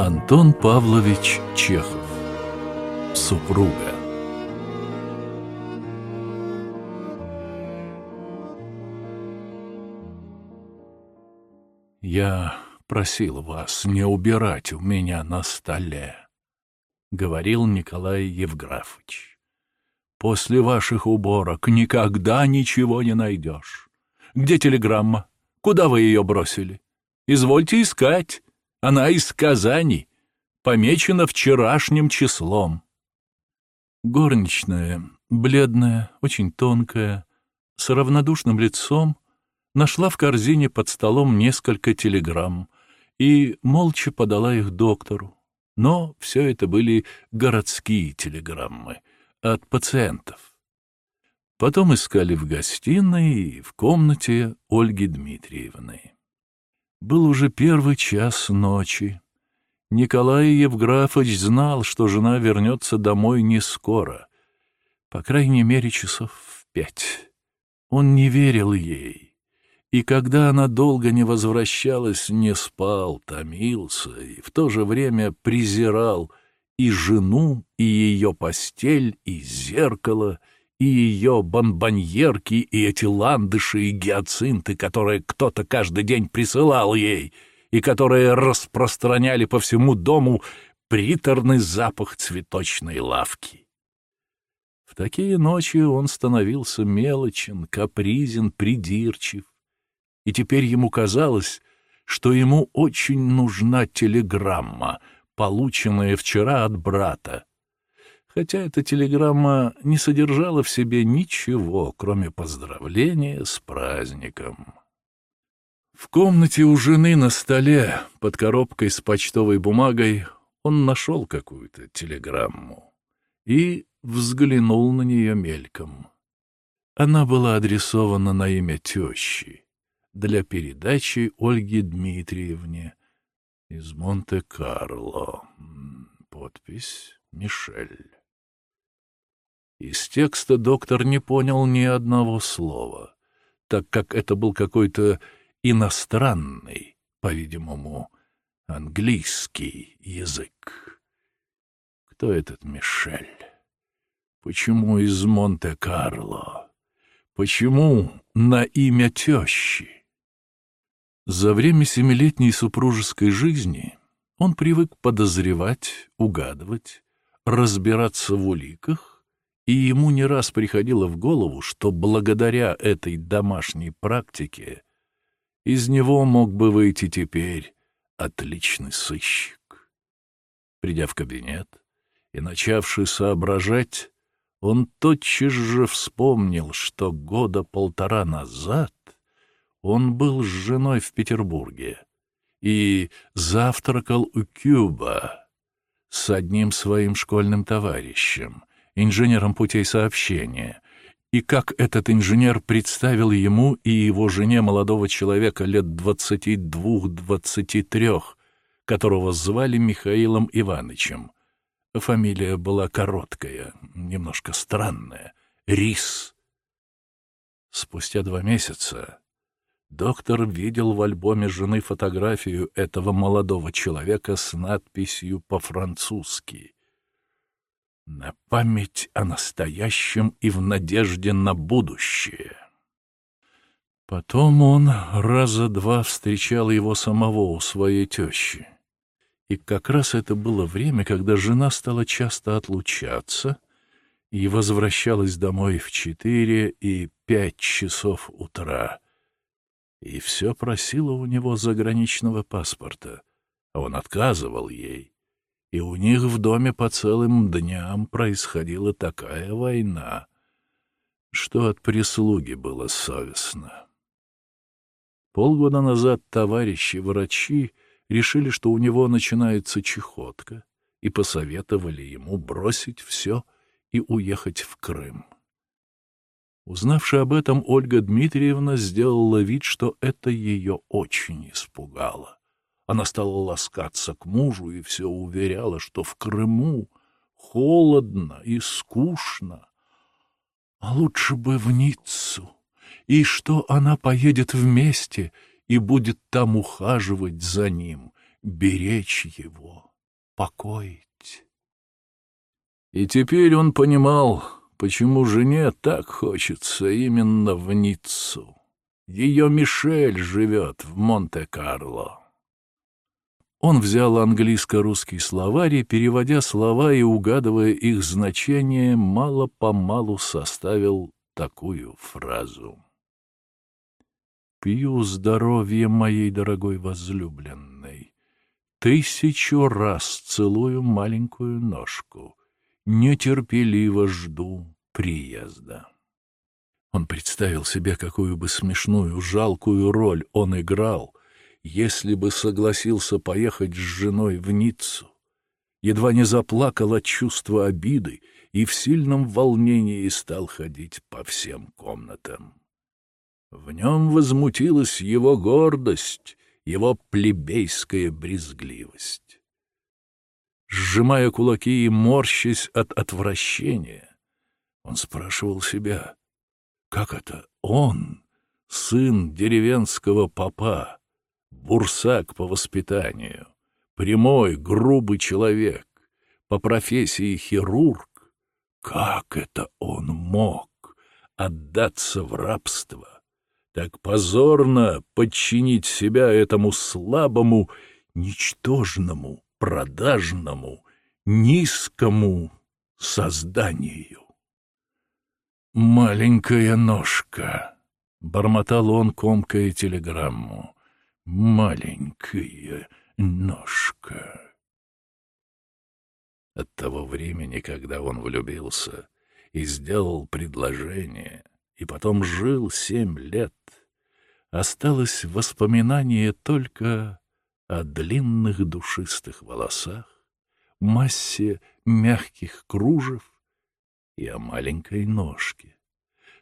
Антон Павлович Чехов. Супруга. Я просил вас не убирать у меня на столе, говорил Николай Евграфович. После ваших уборок никогда ничего не найдешь. Где телеграмма? Куда вы ее бросили? Извольте искать. Она из Казани, помечена вчерашним числом. Горничная, бледная, очень тонкая, с равнодушным лицом, нашла в корзине под столом несколько телеграмм и молча подала их доктору. Но все это были городские телеграммы от пациентов. Потом искали в гостиной и в комнате Ольги Дмитриевны. Был уже первый час ночи. Николай Евграфович знал, что жена вернется домой не скоро, по крайней мере, часов в пять. Он не верил ей, и когда она долго не возвращалась, не спал, томился и в то же время презирал и жену, и ее постель, и зеркало, и ее бомбоньерки, и эти ландыши и гиацинты, которые кто-то каждый день присылал ей, и которые распространяли по всему дому приторный запах цветочной лавки. В такие ночи он становился мелочен, капризен, придирчив, и теперь ему казалось, что ему очень нужна телеграмма, полученная вчера от брата, хотя эта телеграмма не содержала в себе ничего, кроме поздравления с праздником. В комнате у жены на столе под коробкой с почтовой бумагой он нашел какую-то телеграмму и взглянул на нее мельком. Она была адресована на имя тещи для передачи Ольге Дмитриевне из Монте-Карло. Подпись «Мишель». Из текста доктор не понял ни одного слова, так как это был какой-то иностранный, по-видимому, английский язык. Кто этот Мишель? Почему из Монте-Карло? Почему на имя тещи? За время семилетней супружеской жизни он привык подозревать, угадывать, разбираться в уликах и ему не раз приходило в голову, что благодаря этой домашней практике из него мог бы выйти теперь отличный сыщик. Придя в кабинет и начавший соображать, он тотчас же вспомнил, что года полтора назад он был с женой в Петербурге и завтракал у Кюба с одним своим школьным товарищем, инженером путей сообщения, и как этот инженер представил ему и его жене молодого человека лет двадцати двух-двадцати трех, которого звали Михаилом Ивановичем. Фамилия была короткая, немножко странная — Рис. Спустя два месяца доктор видел в альбоме жены фотографию этого молодого человека с надписью по-французски на память о настоящем и в надежде на будущее. Потом он раза два встречал его самого у своей тещи. И как раз это было время, когда жена стала часто отлучаться и возвращалась домой в четыре и пять часов утра. И все просила у него заграничного паспорта, а он отказывал ей и у них в доме по целым дням происходила такая война, что от прислуги было совестно. Полгода назад товарищи-врачи решили, что у него начинается чехотка, и посоветовали ему бросить все и уехать в Крым. Узнавши об этом, Ольга Дмитриевна сделала вид, что это ее очень испугало. Она стала ласкаться к мужу и все уверяла, что в Крыму холодно и скучно, а лучше бы в Ниццу, и что она поедет вместе и будет там ухаживать за ним, беречь его. успокоить. И теперь он понимал, почему жене так хочется именно в Ниццу. Ее Мишель живет в Монте-Карло. Он взял английско-русский словарь переводя слова и угадывая их значение, мало-помалу составил такую фразу. «Пью здоровье моей дорогой возлюбленной. Тысячу раз целую маленькую ножку. Нетерпеливо жду приезда». Он представил себе, какую бы смешную, жалкую роль он играл, если бы согласился поехать с женой в Ниццу. Едва не заплакал от чувства обиды и в сильном волнении стал ходить по всем комнатам. В нем возмутилась его гордость, его плебейская брезгливость. Сжимая кулаки и морщась от отвращения, он спрашивал себя, как это он, сын деревенского попа, бурсак по воспитанию, прямой, грубый человек, по профессии хирург, как это он мог отдаться в рабство, так позорно подчинить себя этому слабому, ничтожному, продажному, низкому созданию? «Маленькая ножка», — бормотал он, комкая телеграмму. «Маленькая ножка». От того времени, когда он влюбился и сделал предложение, и потом жил семь лет, осталось воспоминание только о длинных душистых волосах, массе мягких кружев и о маленькой ножке.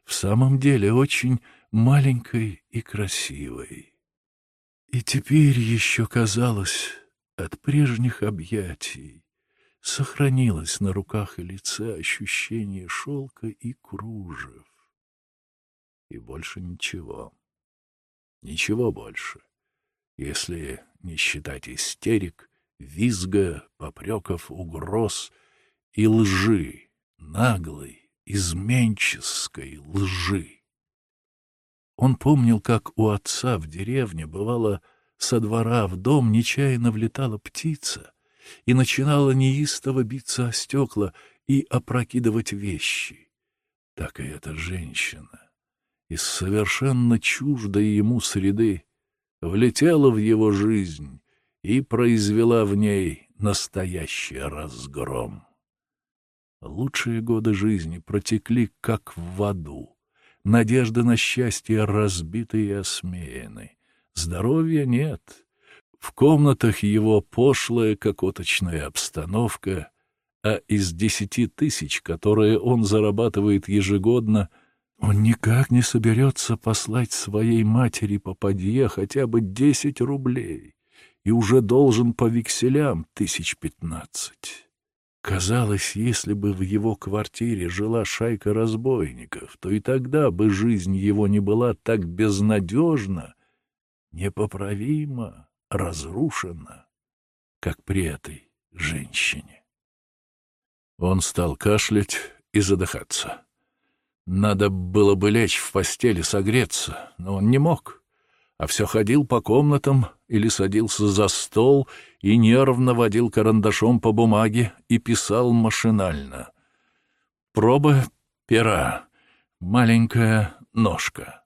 В самом деле очень маленькой и красивой. И теперь еще казалось от прежних объятий сохранилось на руках и лице ощущение шелка и кружев. И больше ничего. Ничего больше, если не считать истерик, визга, попреков, угроз и лжи, наглой, изменческой лжи. Он помнил, как у отца в деревне бывало со двора в дом нечаянно влетала птица и начинала неистово биться о стекла и опрокидывать вещи. Так и эта женщина из совершенно чуждой ему среды влетела в его жизнь и произвела в ней настоящий разгром. Лучшие годы жизни протекли, как в аду. Надежды на счастье разбиты и осмеяны. Здоровья нет. В комнатах его пошлая кокоточная обстановка, а из десяти тысяч, которые он зарабатывает ежегодно, он никак не соберется послать своей матери попадье хотя бы десять рублей и уже должен по векселям тысяч пятнадцать. Казалось, если бы в его квартире жила шайка разбойников, то и тогда бы жизнь его не была так безнадежна, непоправимо разрушена, как при этой женщине. Он стал кашлять и задыхаться. Надо было бы лечь в постели согреться, но он не мог а все ходил по комнатам или садился за стол и нервно водил карандашом по бумаге и писал машинально. Проба пера, маленькая ножка.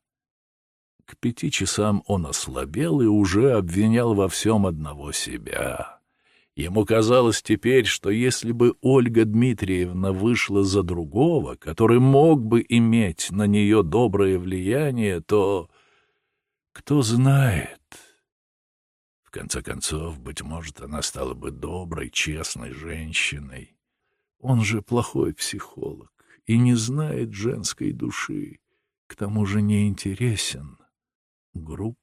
К пяти часам он ослабел и уже обвинял во всем одного себя. Ему казалось теперь, что если бы Ольга Дмитриевна вышла за другого, который мог бы иметь на нее доброе влияние, то кто знает. В конце концов, быть может, она стала бы доброй, честной женщиной. Он же плохой психолог и не знает женской души, к тому же не интересен. Труп.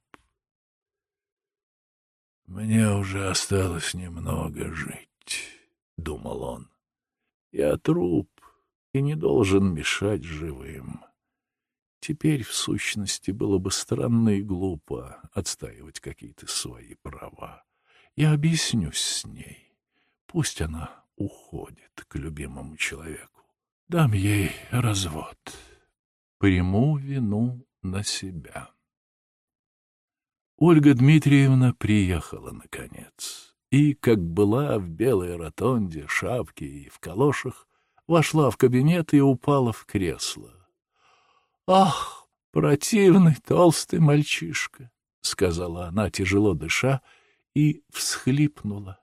«Мне уже осталось немного жить», — думал он. «Я труп и не должен мешать живым». Теперь, в сущности, было бы странно и глупо отстаивать какие-то свои права. Я объяснюсь с ней. Пусть она уходит к любимому человеку. Дам ей развод. Приму вину на себя. Ольга Дмитриевна приехала, наконец, и, как была в белой ротонде, шапке и в калошах, вошла в кабинет и упала в кресло. «Ах, противный толстый мальчишка!» — сказала она, тяжело дыша, и всхлипнула.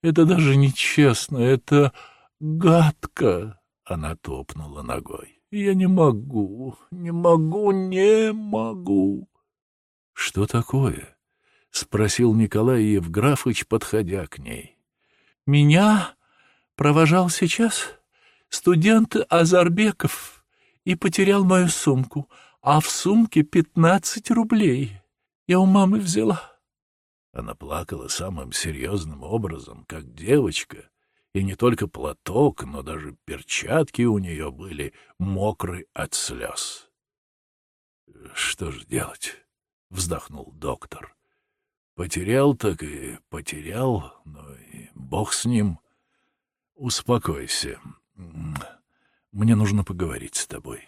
«Это даже нечестно, это гадко!» — она топнула ногой. «Я не могу, не могу, не могу!» «Что такое?» — спросил Николай Евграфович, подходя к ней. «Меня провожал сейчас студент Азарбеков и потерял мою сумку, а в сумке пятнадцать рублей. Я у мамы взяла». Она плакала самым серьезным образом, как девочка, и не только платок, но даже перчатки у нее были мокры от слез. «Что же делать?» вздохнул доктор. Потерял так и потерял, но и бог с ним. Успокойся. Мне нужно поговорить с тобой.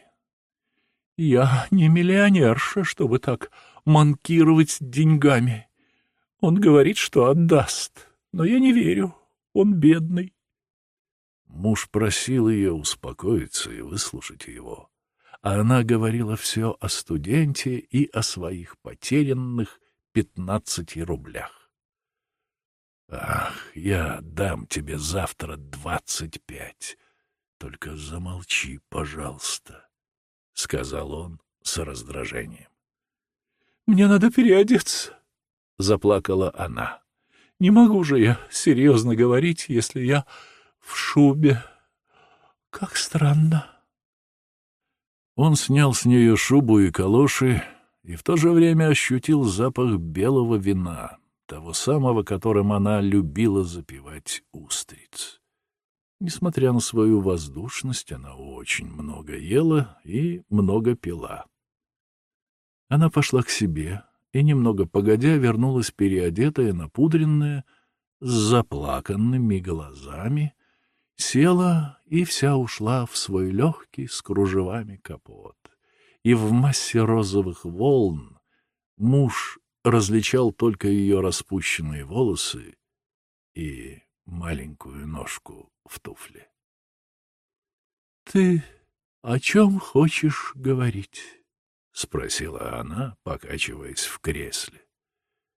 Я не миллионерша, чтобы так манкировать деньгами. Он говорит, что отдаст, но я не верю. Он бедный. Муж просил ее успокоиться и выслушать его а она говорила все о студенте и о своих потерянных пятнадцати рублях. «Ах, я дам тебе завтра двадцать пять. Только замолчи, пожалуйста», — сказал он с раздражением. «Мне надо переодеться», — заплакала она. «Не могу же я серьезно говорить, если я в шубе. Как странно». Он снял с нее шубу и калоши и в то же время ощутил запах белого вина, того самого, которым она любила запивать устриц. Несмотря на свою воздушность, она очень много ела и много пила. Она пошла к себе и, немного погодя, вернулась переодетая, напудренная, с заплаканными глазами, села и вся ушла в свой легкий с кружевами капот. И в массе розовых волн муж различал только ее распущенные волосы и маленькую ножку в туфле. — Ты о чем хочешь говорить? — спросила она, покачиваясь в кресле.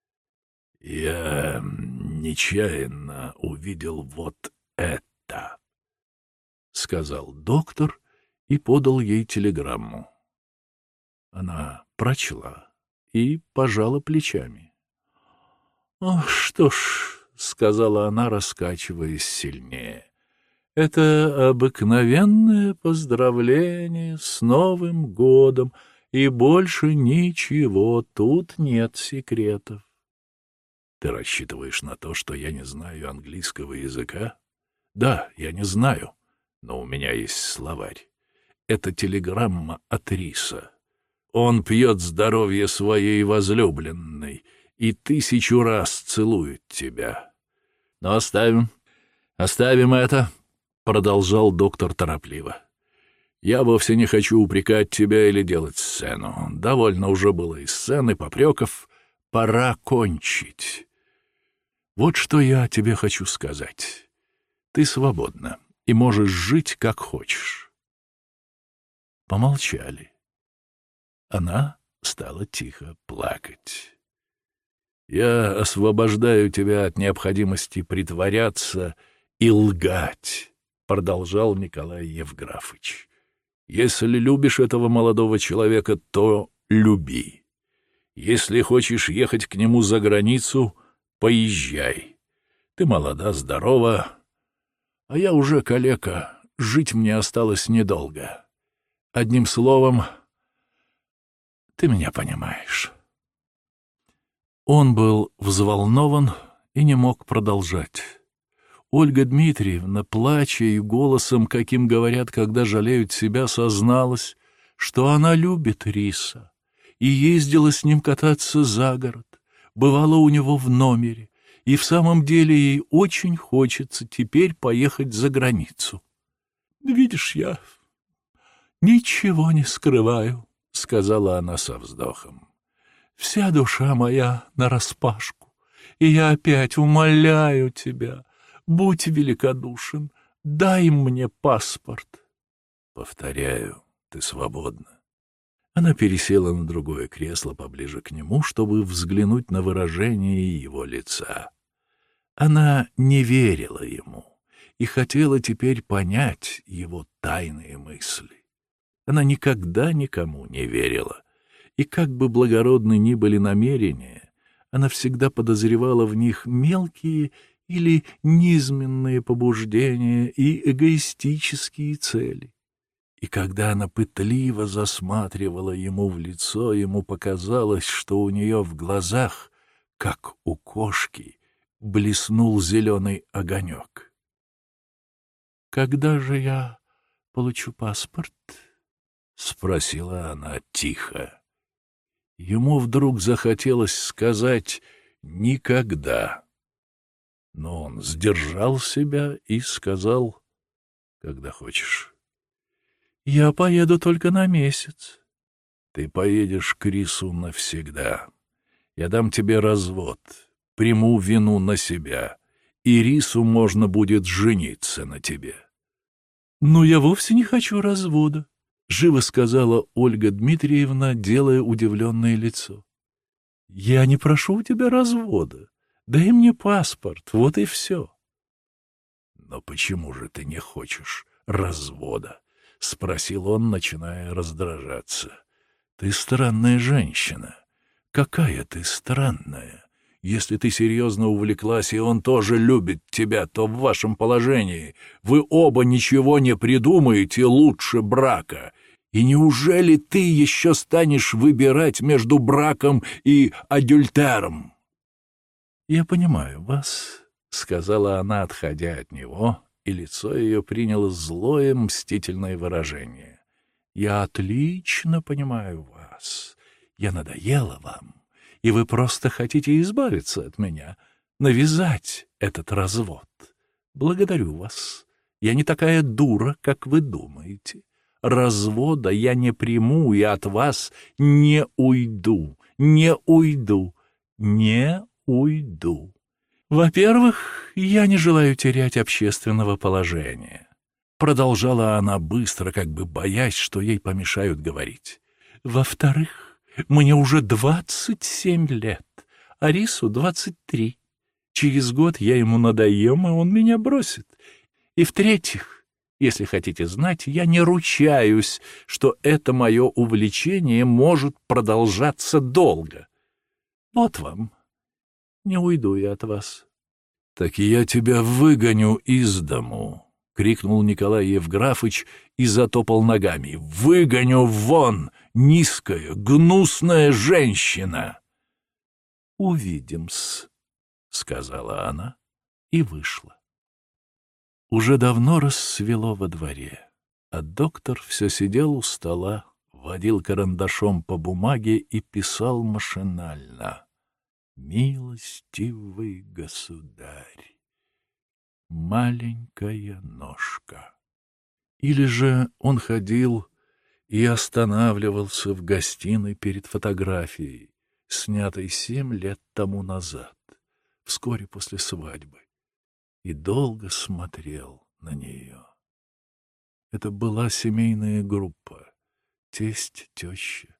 — Я нечаянно увидел вот это, — сказал доктор и подал ей телеграмму. Она прочла и пожала плечами. — Что ж, — сказала она, раскачиваясь сильнее, — это обыкновенное поздравление с Новым годом, и больше ничего, тут нет секретов. — Ты рассчитываешь на то, что я не знаю английского языка? Да, я не знаю, но у меня есть словарь. Это телеграмма от Риса. Он пьет здоровье своей возлюбленной и тысячу раз целует тебя. Но оставим, оставим это, — продолжал доктор торопливо. Я вовсе не хочу упрекать тебя или делать сцену. Довольно уже было и сцены, попреков. Пора кончить. Вот что я тебе хочу сказать. Ты свободна и можешь жить, как хочешь. Помолчали. Она стала тихо плакать. «Я освобождаю тебя от необходимости притворяться и лгать», — продолжал Николай Евграфович. «Если любишь этого молодого человека, то люби. Если хочешь ехать к нему за границу, поезжай. Ты молода, здорова, а я уже калека, жить мне осталось недолго. Одним словом, ты меня понимаешь. Он был взволнован и не мог продолжать. Ольга Дмитриевна, плача и голосом, каким говорят, когда жалеют себя, созналась, что она любит Риса и ездила с ним кататься за город, бывала у него в номере, и в самом деле ей очень хочется теперь поехать за границу. «Видишь, я ничего не скрываю», — сказала она со вздохом. «Вся душа моя нараспашку, и я опять умоляю тебя, будь великодушен, дай мне паспорт». «Повторяю, ты свободна». Она пересела на другое кресло поближе к нему, чтобы взглянуть на выражение его лица. Она не верила ему и хотела теперь понять его тайные мысли. Она никогда никому не верила, и как бы благородны ни были намерения, она всегда подозревала в них мелкие или низменные побуждения и эгоистические цели. И когда она пытливо засматривала ему в лицо, ему показалось, что у нее в глазах, как у кошки, блеснул зеленый огонек. «Когда же я получу паспорт?» — спросила она тихо. Ему вдруг захотелось сказать «никогда». Но он сдержал себя и сказал «когда хочешь». Я поеду только на месяц. Ты поедешь к Рису навсегда. Я дам тебе развод, приму вину на себя, и Рису можно будет жениться на тебе. Но я вовсе не хочу развода, — живо сказала Ольга Дмитриевна, делая удивленное лицо. Я не прошу у тебя развода. Дай мне паспорт, вот и все. Но почему же ты не хочешь развода? — спросил он, начиная раздражаться. — Ты странная женщина. Какая ты странная. Если ты серьезно увлеклась, и он тоже любит тебя, то в вашем положении вы оба ничего не придумаете лучше брака. И неужели ты еще станешь выбирать между браком и адюльтером? — Я понимаю вас, — сказала она, отходя от него, и лицо ее приняло злое мстительное выражение. «Я отлично понимаю вас. Я надоела вам, и вы просто хотите избавиться от меня, навязать этот развод. Благодарю вас. Я не такая дура, как вы думаете. Развода я не приму и от вас не уйду, не уйду, не уйду». Во-первых, я не желаю терять общественного положения. Продолжала она быстро, как бы боясь, что ей помешают говорить. Во-вторых, мне уже двадцать семь лет, а Рису двадцать три. Через год я ему надоем, и он меня бросит. И в-третьих, если хотите знать, я не ручаюсь, что это мое увлечение может продолжаться долго. Вот вам не уйду я от вас. — Так я тебя выгоню из дому, — крикнул Николай Евграфыч и затопал ногами. — Выгоню вон, низкая, гнусная женщина! — Увидим-с, — сказала она и вышла. Уже давно рассвело во дворе, а доктор все сидел у стола, водил карандашом по бумаге и писал машинально — Милостивый государь, маленькая ножка. Или же он ходил и останавливался в гостиной перед фотографией, снятой семь лет тому назад, вскоре после свадьбы, и долго смотрел на нее. Это была семейная группа, тесть, теща,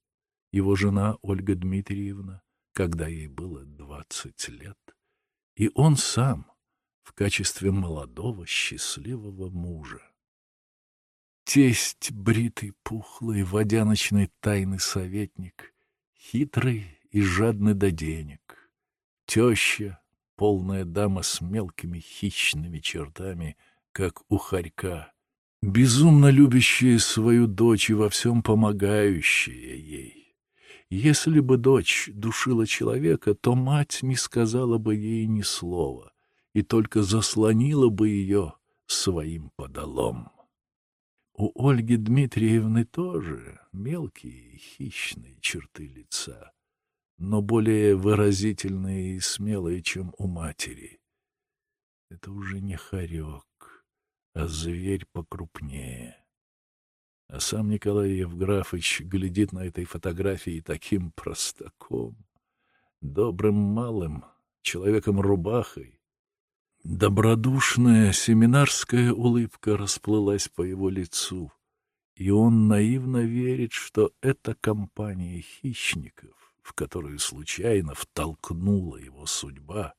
его жена Ольга Дмитриевна, когда ей было двадцать лет, и он сам в качестве молодого счастливого мужа. Тесть, бритый, пухлый, водяночный тайный советник, хитрый и жадный до денег. Теща, полная дама с мелкими хищными чертами, как у хорька, безумно любящая свою дочь и во всем помогающая ей. Если бы дочь душила человека, то мать не сказала бы ей ни слова и только заслонила бы ее своим подолом. У Ольги Дмитриевны тоже мелкие хищные черты лица. но более выразительные и смелые, чем у матери. Это уже не хорек, а зверь покрупнее. А сам Николай Евграфович глядит на этой фотографии таким простаком, добрым малым, человеком-рубахой. Добродушная семинарская улыбка расплылась по его лицу, и он наивно верит, что эта компания хищников, в которую случайно втолкнула его судьба,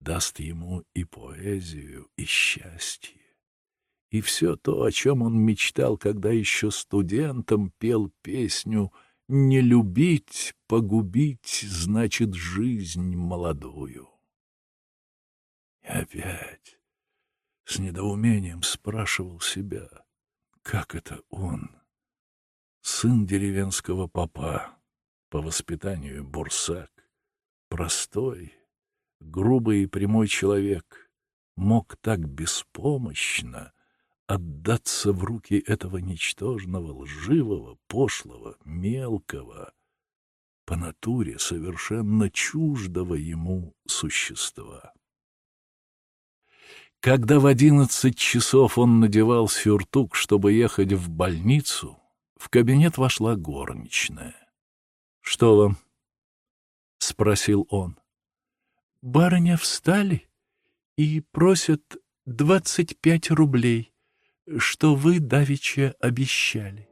даст ему и поэзию, и счастье. И все то, о чем он мечтал, когда еще студентом пел песню «Не любить, погубить, значит жизнь молодую». И опять с недоумением спрашивал себя, как это он, сын деревенского попа, по воспитанию бурсак, простой, грубый и прямой человек, мог так беспомощно отдаться в руки этого ничтожного, лживого, пошлого, мелкого, по натуре совершенно чуждого ему существа. Когда в одиннадцать часов он надевал сюртук, чтобы ехать в больницу, в кабинет вошла горничная. — Что вам? — спросил он. — Барыня встали и просят двадцать пять рублей — что вы давеча обещали.